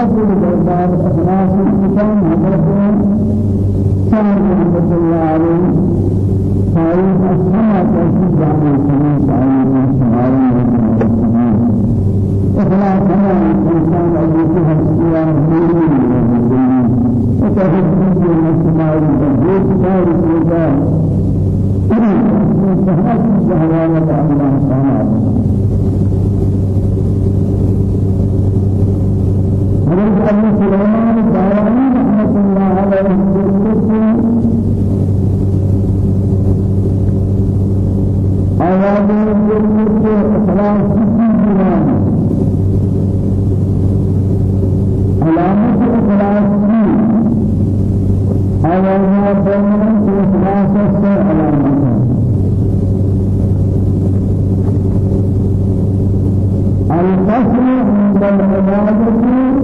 أجل الإرباب أخلاص الإسلام حضرت سلم رحمة الله عليه تعريف أسماء تأكيد عن الكريم تعريف السماوي إخلاص هنا الإنسان الذي هو الصيام الديني وتهديد السماوي الدين تعريف الله سهلات الشهوات الله تعالى حضرت أبو سليمان الداراني رحمة الله عليه وسلم آيات الجنة إخلاص الدين علامة إخلاص آيات الجنة إخلاص السر علامة القصر عند العبادة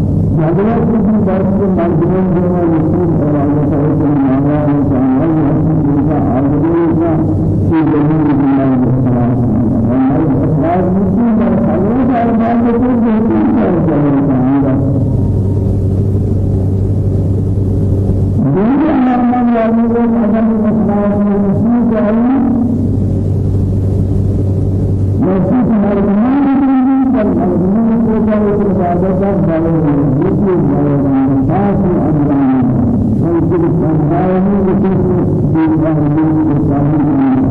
مدرسة في درس مجنون جوا مسجد أرادة سويت مالا إنسان أي حسن إذا عبد إذا في جميع الدنيا خلاص خلاص مسجد درس خلاص أربعة كتير جهتين خلاص خلاص دنيا مرمان يعملون أدم مسجد مسجد علم مسجد مرمان مرمون کو جائے عبادت بالغ يجي بالغ خاص أمران ويجب الأمران ويجب بالأمران والسلام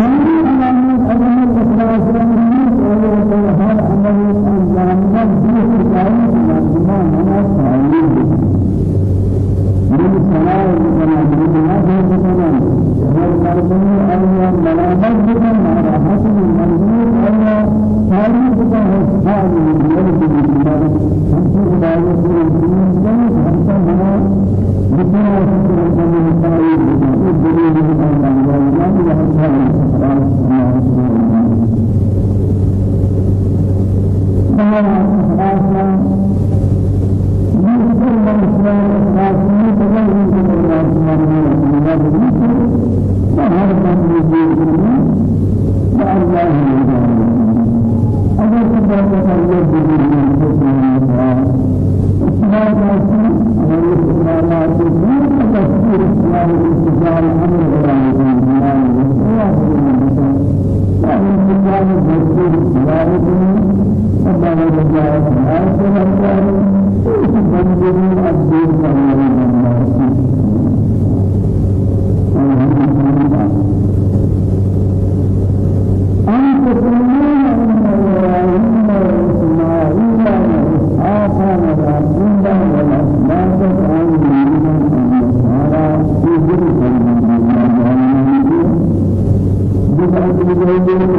هذه مرضي أيام ملامت بكم مرضي أيام تاريخ کا حساب ہے ہم کو خدای کے دین سے ہم کا منا جتنا شکر کرنے چاہیے اس دنیا میں اللہ تعالی کا حساب ہے ہمارا خاصا الإسلام الخاصين تبين في الله وتعالى وهذا من يجيب الله اگر کا تعلق بالله اسلام راسی اور اسلام راسی دین کا تفسیر اسلام استقرار أمر قرآن ومن اسلام تفسیر اسلام الله رجاء الله سبحانه بندگی ابدیل کرنے ہر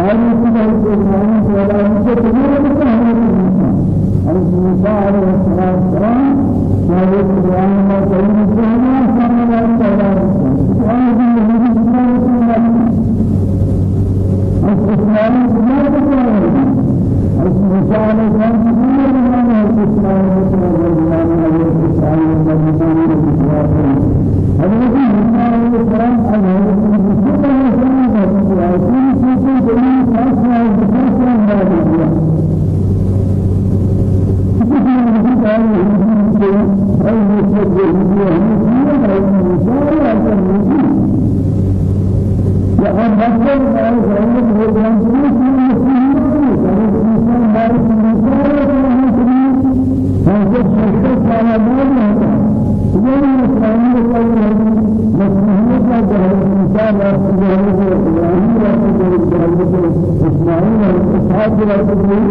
آية الله سبحانه وتعالى تقول لك أنا أنسى عليه الصلاة والسلام ಮಾಡಬಹುದು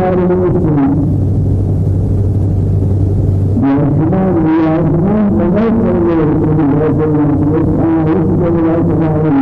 يا نیستیم در شمار نیازمند مگر کنید که در جنت آن هیچ جنت آن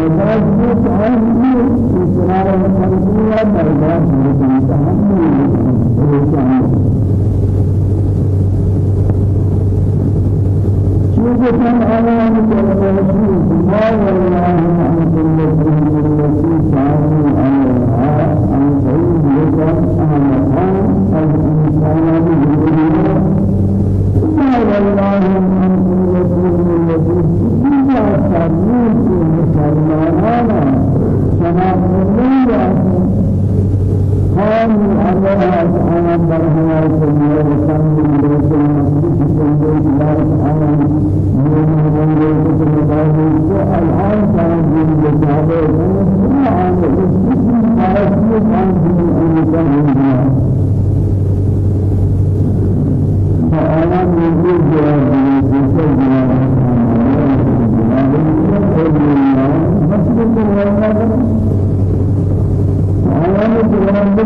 وما بعد ذلك أهل إسرائيل تنزيلا بأهل الكلام شوف كم أعلام الرسول ما والله عن كل شيء التي كانوا عليها عن سيد أهلها الإنسان بالدنيا ما والله عن كل شيء التي إذا قالوا عليها تعالى برهنا الدنيا وكان من المسجد في الله تعالى الآن كان من الجابر عن الاسم فاسد عن المكان فأنا من الجواب مسجد الرحمن أنا الجواب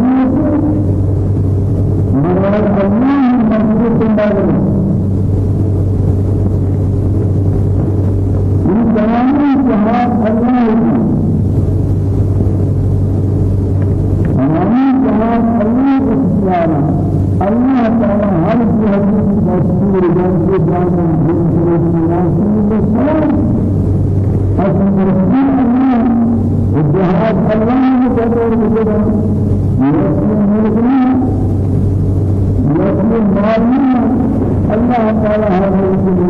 مراد الله مسجد الرحمن تمام جهاد الله تمام جهاد الله سبحانه الله تعالى هر جهاد مشهور جنس جنس الناس بسال أصل رسول الله الجهاد الله يسلم ملكنا يسلم مالنا الله تعالى هذا الشيء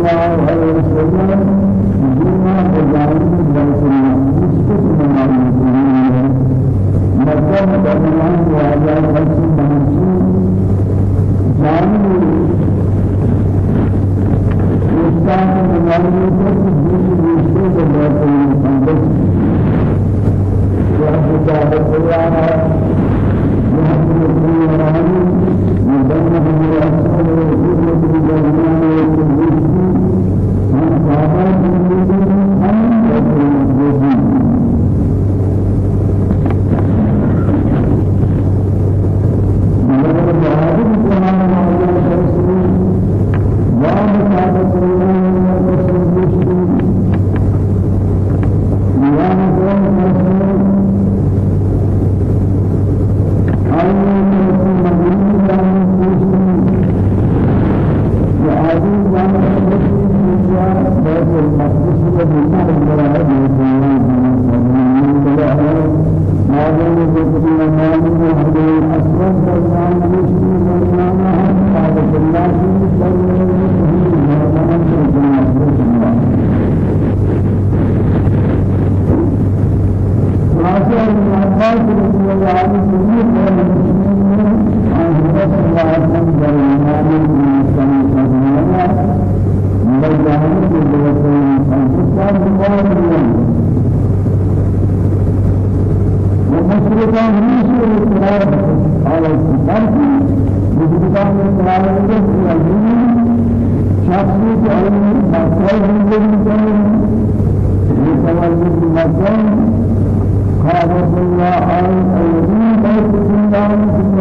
الله عليه وسلم دينا بجانب الجنسية مشكلة من المسلمين مكان بدنان وعلى خمس خمسين جانب مستعد من المسلمين مشكلة من المسلمين وعلى ذلك الله محمد بن رمضان مدنه الله سبحانه وتعالى أصابت من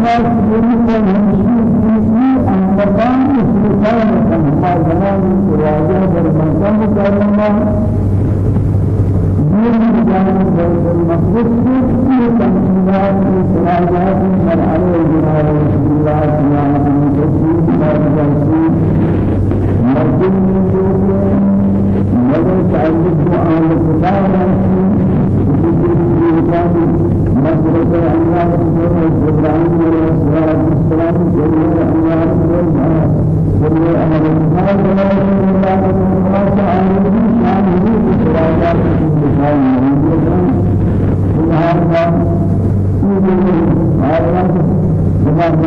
الناس يريدون يمشون عن مكان استقامة ما زمان الرواية بالمكان كلام دين جانب بالمقصود في تنشيرات الروايات من على جناب رسول الله صلى الله عليه وسلم مرجع من جوفه مرجع من جوفه الإنسان مسرة الله سبحانه إبراهيم عليه الصلاة والسلام جميع الله سبحانه جميع أهل الإسلام كما يقول الله سبحانه عن الإنسان هو إسرائيل الإنسان سبحانه سبحانه سبحانه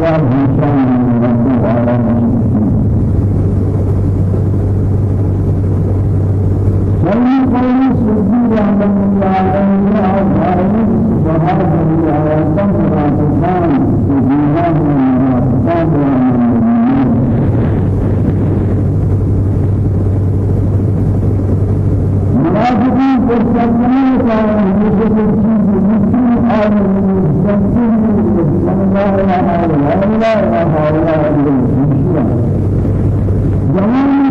سبحانه سبحانه سيد قولي سجي رحمة الله عليه وآله وصحبه وسلم وأصحابه وجيرانه وأصحابه منافقين فاستقبلوا قائم يوسف الجيد يسلم آل المستقبل الله لا حول ولا قوة إلا بالله جميع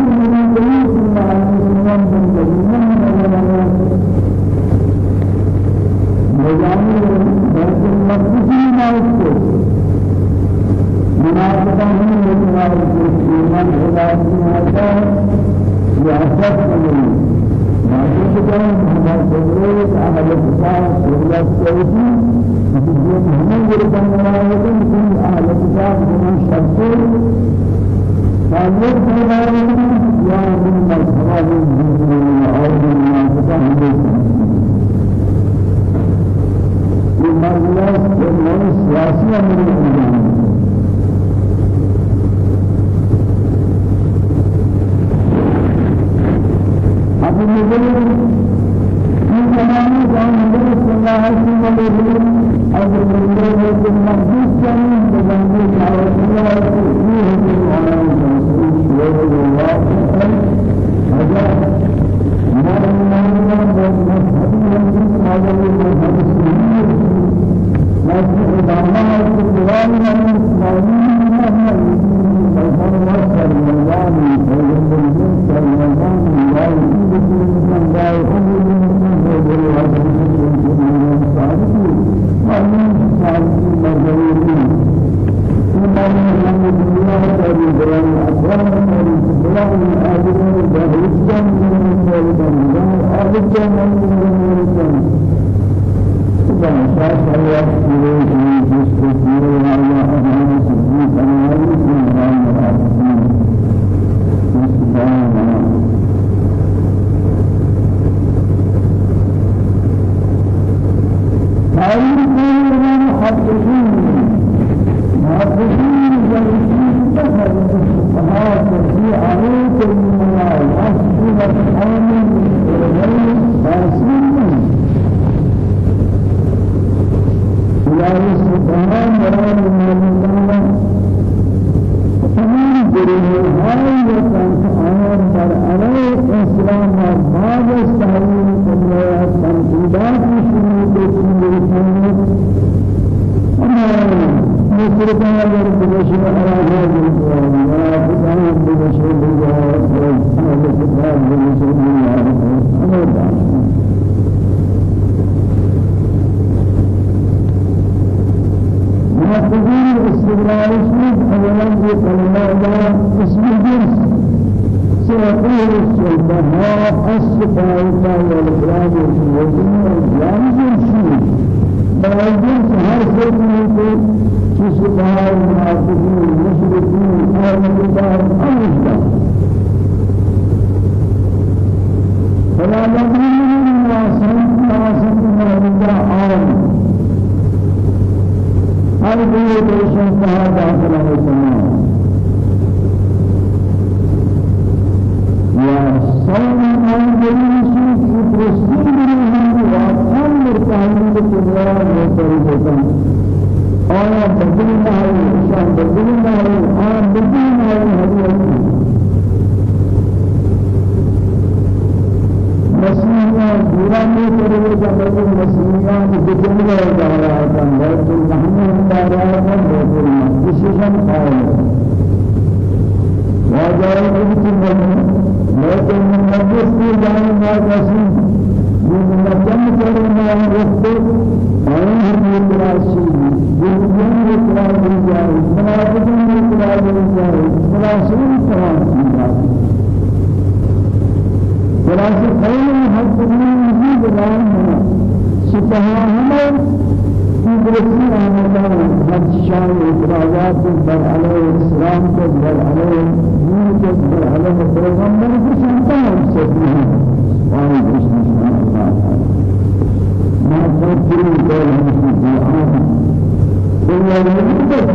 بعدين كنا وما تجزي عليك من الله أسجد آمن إليه فاسمين يا سبحان الله من الله تمام گروه های سنت آن بر علیه اسلام و بعد سعیم کلی تنقیدات شروع کنید اما مصر کنید بشر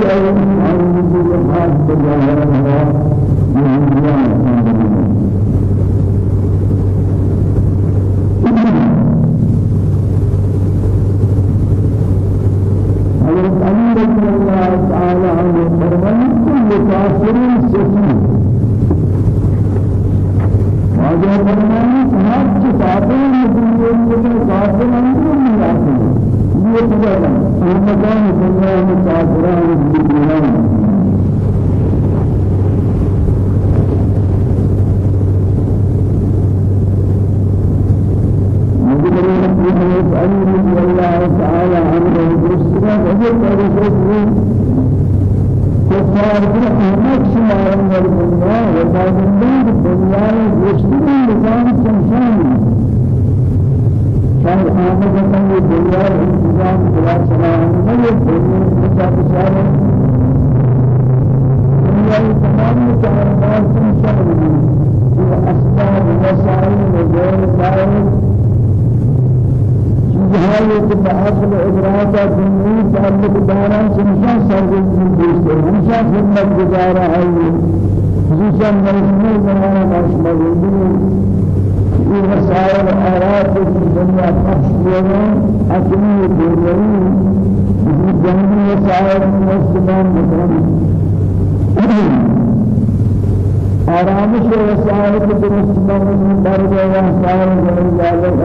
أن من هذا تا دنیا تعلق دارا سنشان سرگز دوستے ہمیشہ خدمت گزارا ہے خصوصا مرحوم زمانہ ماشما زندگی یہ مسائل آرات دنیا پخش دینا اکنی دیگری اسی جنگی مسائل مسلمان مطلب آرامش و وسائل درست مردم برگاه وسائل جنگی آلت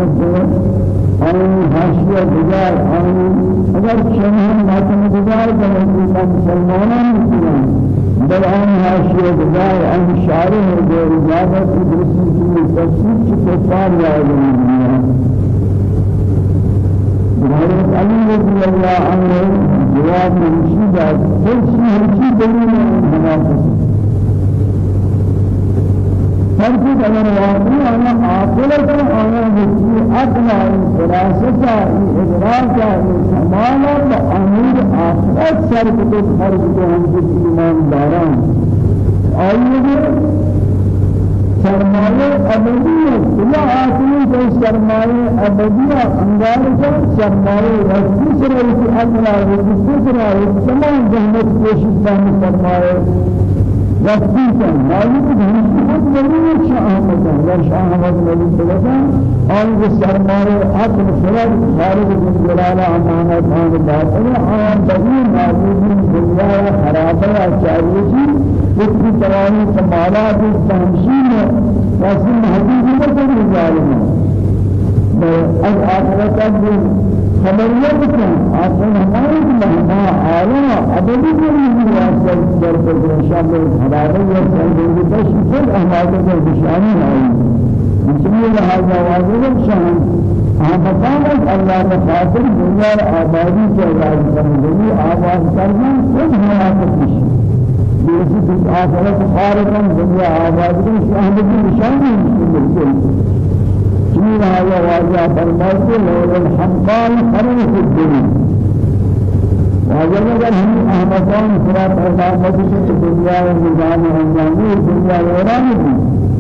آن حاشیه گذار آن اگر شما ماتم گذار کنید که مسلمانان میشوند در آن حاشیه گذار آن شارع در اجازت درستی که تصدیق کفار یادم میاد حضرت علی رضی اللہ عنہ جواب نشید ہے کسی ہر چیز دلیل ہے فرق اگر واقعی آنا عاقلت آنا بچی عقل آئی فراست آئی ادراک آئی کمالا با امور آخرت سر کتب کو ہم جس ایمان داران. آئیے سرمایه ابدی کلا آسمی که سرمایه ابدی انگار که سرمایه رسی سره که اجلا رسی سره تمام جهنم کوشش دام سرمایه کن مالک شاه احمد و شاه احمد ولی بلدا آن که سرمایه عقل فرد خارج من جلال امانت آن باطل آن بدی معبودی دنیا خرابه چاریشی ذكر تمام كمالات التهمشين واسم حديث بكر الظالم از آخرت اب خبریت کن آسان ہمارے مہما عالم ابدی کے لیے واسطہ در پر شامل حرارت یا سنگی بش خود ہمارے کو نشانی ہے بسم الله الرحمن الرحيم ہم بتائیں اللہ کا خاطر دنیا آبادی کے راز کرنے آواز کرنا خود ہمارا بیشی کچھ آخرت خارقاً دنیا آباد کن شاہد کی نشانی ملکل چین آیا واضح فرمائتے لول الحمقان خرم في الدنيا واجب اگر ہم احمدان خدا پرمامت کی دنیا و نظام انجامی دنیا ویرانی بھی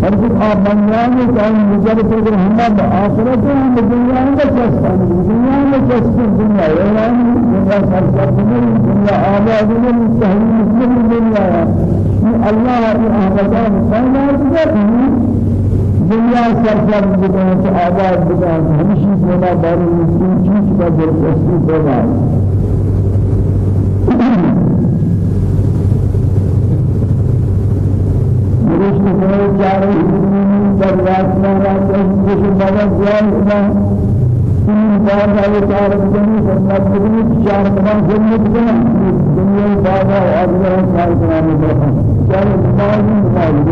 ہر کچھ آپ بنیانی چاہیے مجرد اگر ہم آخرت ہم دنیا میں چسپن دنیا میں چسپن دنیا ویرانی دنیا سرکردنی دنیا تحریم دنیا احمدان پیدا کرده دنیا سرسر بکنه تو آباد بکنه همیشه پیدا باری مسلم چیز کا دلچسپی پیدا مرش کو چارے در رات میں رات کو بابا جان این بعد از چهار بدنی سنت بدنی چهار بدن سنت بدن دنیا از آدم بدن بدن چهار بدن بدن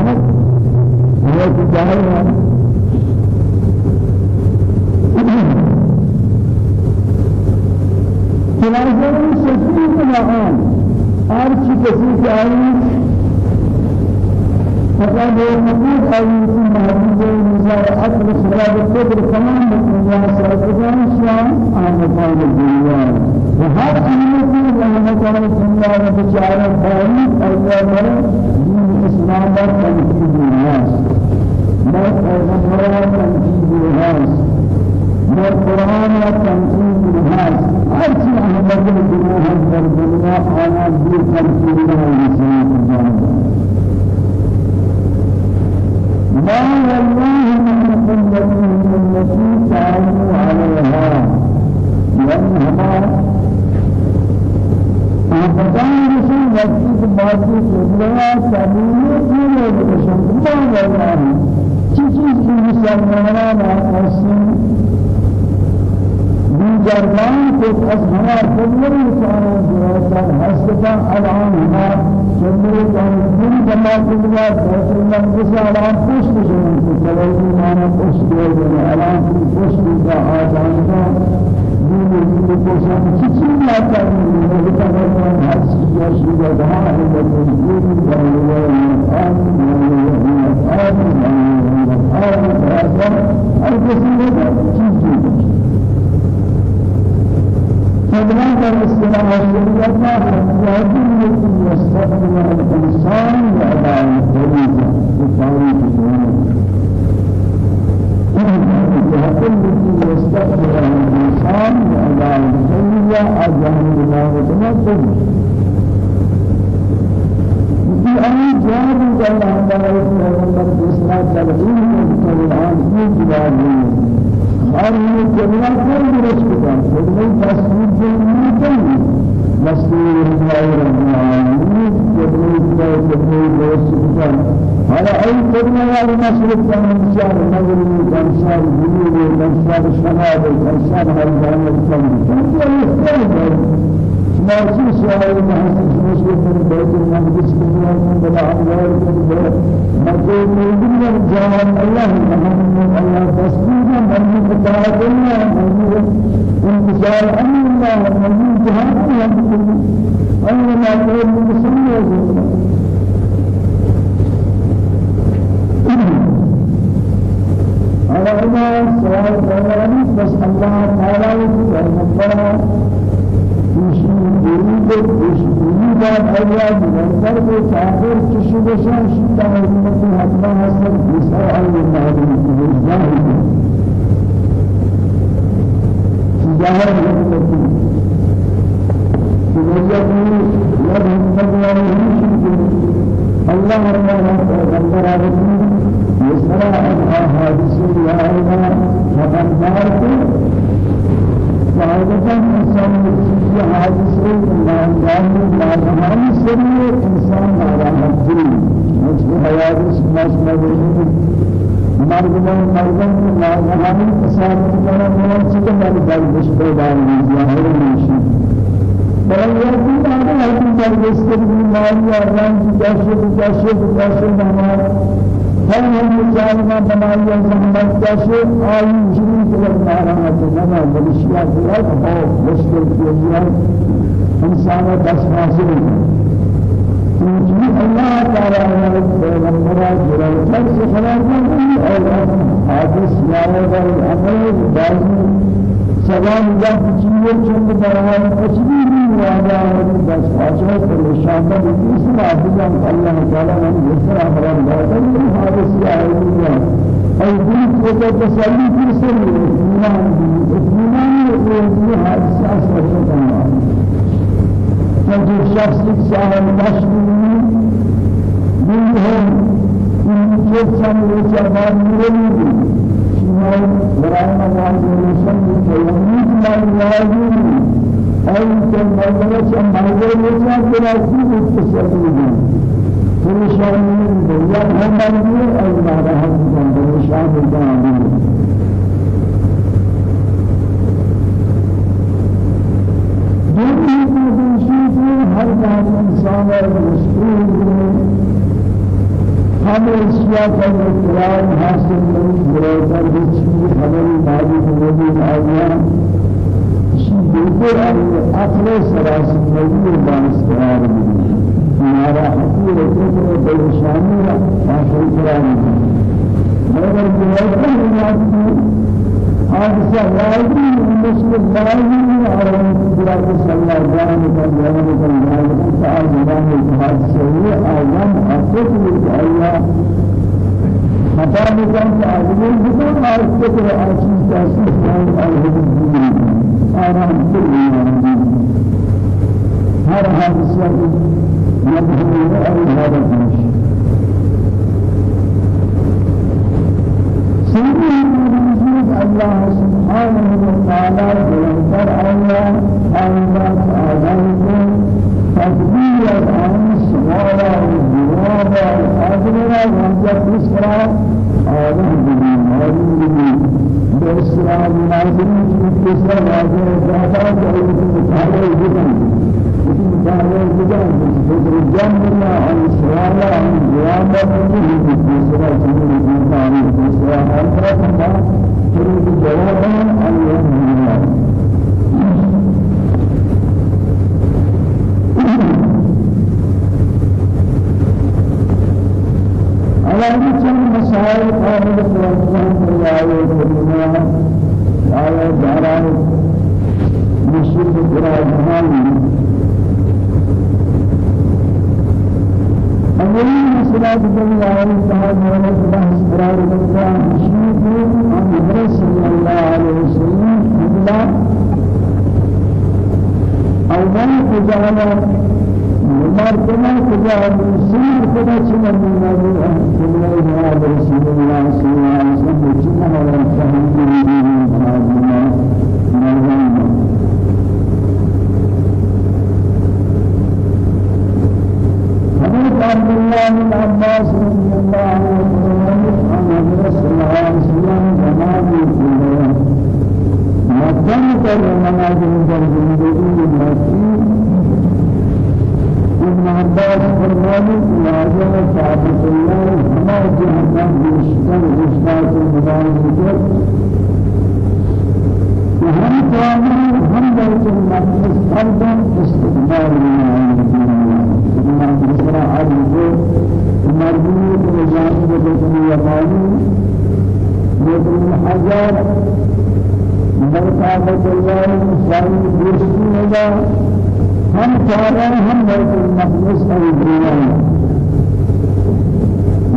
بدن هو چنانچه سفید نهان هر چی کسی که فقد يقول أي محبوب نزار أصل خلاب القدر تمام الدنيا سرقان شان آمدان الدنيا وهر أمر في الله بشارة باري الله دين الإسلام تنفيذ الناس. ما پیغمبران تنفيذ الناس. ما قرآن تنفيذ الناس شيء أحمد هذا الدنيا أنا دي تنفيذ الناس ما والله من وقت باقي كلها سبيل كل رسول ما والله چیزی که مسلمانان آسان دیگران کو از ہما کلی انسان جوازان حسبتا الان ہما چندر جان دین جمع کلیا رسول اللہ جس الان پشت جن کو کلی مانا پشت دے الان پشت آجان کا دین دین کو شان چیزی لا کرنی ہے وہ کا ہے ہر کسی چیز الجهة التي يستخدم الإنسان لأداء الفريضة أجهل الله وتمثل في أي جهة الله تعالى إسلام تلقيه من القرآن في جواب اور یہ جملہ کر درست کیا خدمت تصویر نہیں مسئول اللہ رب العالمین جبریل کا جبریل درست کیا والی مسئول کا انشاء نظر میں انشاء دنیا انشاء شمال انشاء ہر جانب کا انشاء مارسی سوال محسن مشکل من بیت المقدس لیے من بلا کے لیے مکہ میں أول جاء الله محمد الله تسبيحا من كتاب الله من انتظار أمر الله من جهاد الله أول ما قول مسلم بس الله تعالى يقول يريد يريد أولاد منصر كافر تشوفشان شتى أمة حتى حسن بسرعة المعلوم الظاهر ظاهر المعلوم وجدوا يد الله الله الله الله يا الله فقد بارك فعادة إنسان في حادث ما كان ما كان سري إنسان على مجد حياة سماش مدرسة مردمان مردمان ما كان إنسان كان ما چیز من دل مشکل دار ظاهر نشی بلکه یکی داره هرچی در دستگی مالی آرام جاشه جاشه جاشه نماز هم جانب بنایی زحمت جاشه آیی شروع کرد نارامت نما بلشیا کرد أو مشکل کیان انسان دس حاصل چونکه الله تعالی نے پیغمبر جلال سے خبر دی اور حادث ہے أمر بازی سلام جب چیزیں چند برائے کچھ وعدا بس أجل كل شام بإسم عبدان الله تعالى من يسر أمران بعدين هذا سياحية أي دين كذا تسلي في سر إيمان إيمان يقول هذا ساس وشتانا فجر شخص ساهم مشغول منهم من جسم وجبان مريض شمال براءة الله ورسوله كيومين ما يلاقيه كمالة كمالة وجه براسي بالتسليم كل شيء من الدنيا هم من أي ما راه من دنيا من شيء هر كان إنسان مسؤول ہم اشیاء کا اقرار حاصل نہیں ہو رہا ہے جس کی ہماری کو بھی آیا بالکل اصل سراسی موضوع دانش قرار میدیم ہمارا حقیق فکر بلشانی را آخر قرار میدیم مگر جواب نہیں حادثہ واجبی مسلم واجبی اور قرآن صلی اللہ علیہ وسلم کا تعال زمان حادثہ ہے اعظم اصل اللہ خطا بکن تعظیم بکن اور فکر آسیز تاسیس اور الحدود آرام كل هر حادثة يبهر أي هذا الجيش سيدنا الله سبحانه وتعالى بلندر الله آيات آذانكم تدبير عن السؤال والجواب والأجر وانجا تسرى آدم بني بإسلام نازل كسر نازل جاتا جاي متعالى جدا متعالى جدا بسر جنة عن سوال عن جواب من بسر جنة متعالى بسر هذا كما تريد جوابا عن الله على كل مسائل قابل الرحمن الله الكريمة آية داران مشرك الرحمن أولين مسألة الله تعالى ونسبة إسرار الله مشرك عن رسول الله عليه وسلم الله أول تجعل مردنا مسلم كذا شنو من هذا كذا هذا رسول الله صلى الله من هذا مرضنا حضرت عبد الله بن عباس رضي الله عنه عن رسول الله صلى الله عليه وسلم جماعة الكبرى مدن كر منازل در زندگی مسیح ابن عباس فرماني واجب ثابت الله ما جهنم بشكل إشتاق المبارك وهم كانوا هم بيت المقدس أيضا استقبال من بسرعة عدل مرجوع بجانب بيت اليماني بيت الحجر مرتبة الله مسائل بيشتي هم چارہ ہم بیت المقدس کا ابریان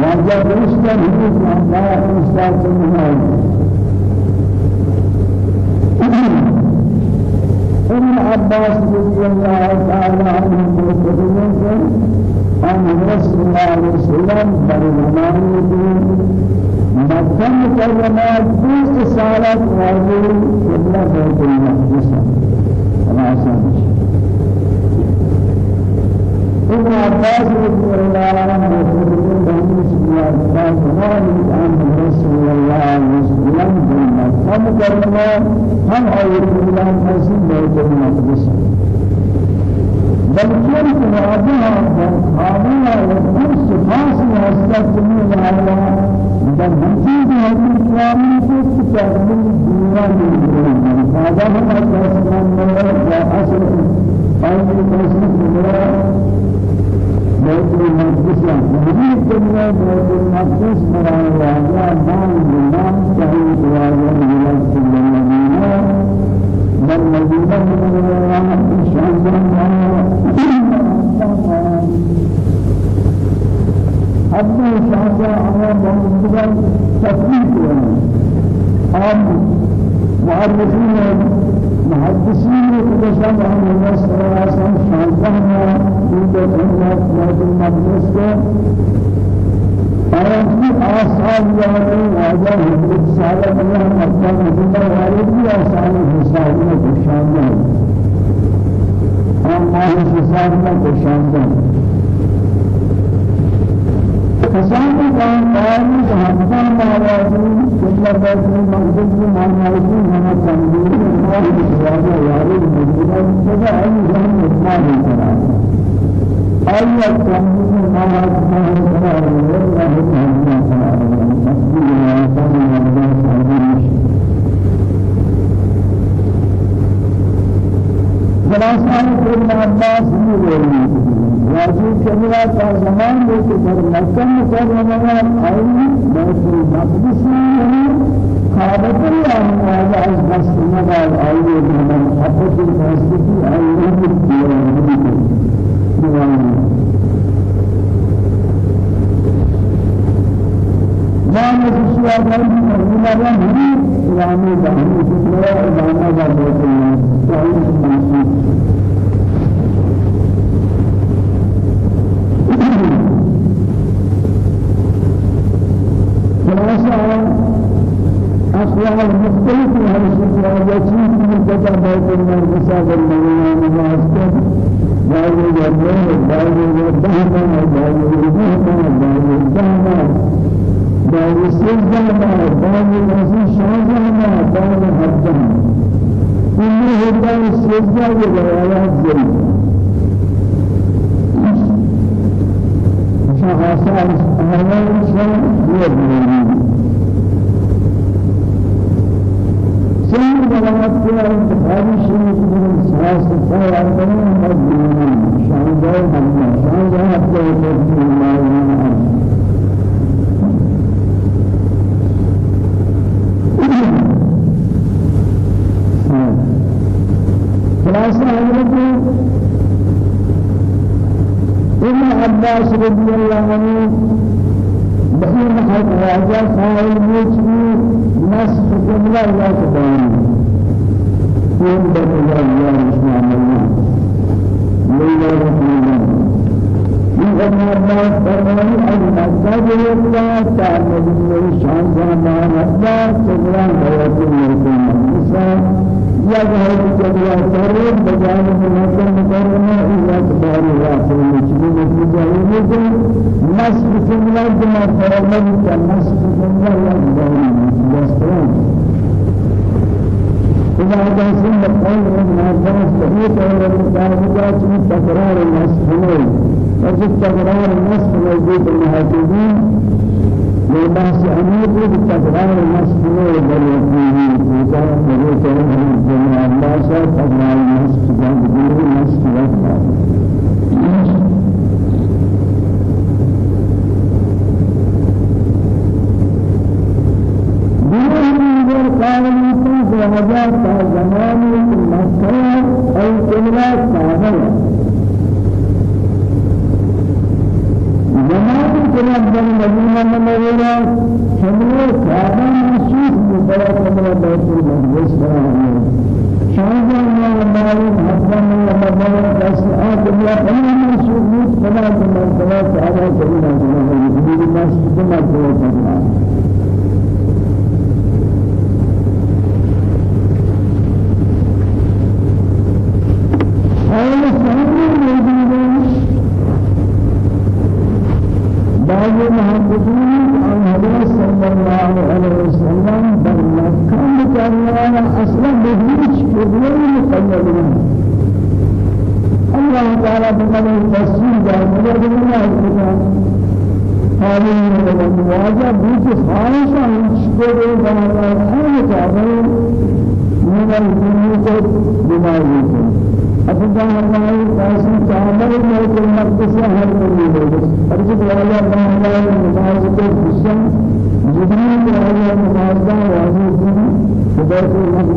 واجہ رشتہ حدیث اللہ رشتہ سنہائی ابن عباس رضي الله تعالى عنه يقول أن رسول الله عليه وسلم برزمان مكة مكرمات دوست سالات واجب قبلة بيت المقدس ابن عباس رضي الله عنه يقول بني سبيان فاطمة عن رسول الله عليه وسلم جنة هم كرنا هم أول الله مسيح بيت المقدس بل كنت وعدها آمنا وكل سفاس واسطة من الله بل مسيح هذه الكلام كنت تعمل الدنيا من هذا هو الأساس من أصل أي مسيح بيت المقدس هذه الدنيا بيت المقدس مراد واجا نام نام شهيد واجا ملك المدينة بل مدينة من حتى شاهد على موجودة تفريق عام معرفين محدثین قدسان رحمه الله صلی الله علیه و سلم شانزده ما این دو سنت موضوع مجلس کو اور کی آثار یادی واجہ حضرت صالح علیہ السلام رحمہ اللہ علیہ کی آثار حساب میں شامل ہیں ہم ماہ حساب میں شامل ہیں کسانی که آنی شهادتان مالازی جمله بازی مقصود مالازی همه تنظیم مالی شهادت یاری مجبوران شده این جمع مطمئن کنند آیا تنظیم مالازی همه تنظیم مالی همه تنظیم مسجد مالازی همه تنظیم خلاص آن کل عباس میگویند يقولون واجب كبيرة زمان لك در مكة مكرمة أي بيت المقدس خالق الله هذا از بس نبال آيه من حفظ الفاسدي آيه الديوان ما نسوا هذا من هذا من إسلامي دهني فكرة إسلامي دهني صحيح منصوب خلاصة وجهين من كذا بيت المقدس والمدينة نمازك داعي الجنة داعي الدهما داعي الدهما داعي الدهما داعي السجدة داعي الرسول شاهدنا داعي الحجم كل هذا السجدة والروايات زين شخصان أهل الشيء يبني سيد بلغت كلا انتخابي شريك من سياسة فهي أربعين مجموعين شان جاي حمد شان جاي حتى يتوفي الله خلاصة حضرت ابن عباس رضي الله عنه بحين حق راجع فاعل موجود نصف جملة لا تبين كون بقى الله اسمع الله ليلا رحمة من ابن عباس فرماني المسجد الله تعالى من شان زمان الله سبحان الإنسان يا جهل جبلا سرور بجانب مكة مكرمة إلى كبار راسل مجموعة مجاهدين نصف جملة جمع فرمان كنصف جملة يا جبار إذا كان سن قول الناس صحيح قول المتابعة من تكرار الناس حمل وجد تكرار الناس موجود المحاسبين لباس أمير بتكرار الناس حمل بالوفيه إذا فريق الجماعة الله تكرار الناس كتاب الناس كتاب وجاء زمان مكة أي كبرى كابل زمان كبرى بن مدينة منورة كبرى كابل مشهور بطرة كبرى بيت المقدس شاهد ما مالي حتى ما مالي بس أكبر كبرى مشهور بطرة كبرى كابل كبرى كبرى الناس كما كبرى أول سنة بعض المحدثين عن حديث صلى الله عليه وسلم بل مكة كان أصلا بهيج كبير مقلدين الله تعالى بقدر التسجيل جامعة بنا الكتاب هذه المواجهة بيت خالصة يشكر الله تعالى من الجنود بما يكون أفضل الله قاسم تعمل موت المقدس هل من يدرس أرجو الله الله المتعزة الحسن جبريل الله المتعزة وعزيز بدرس المقدس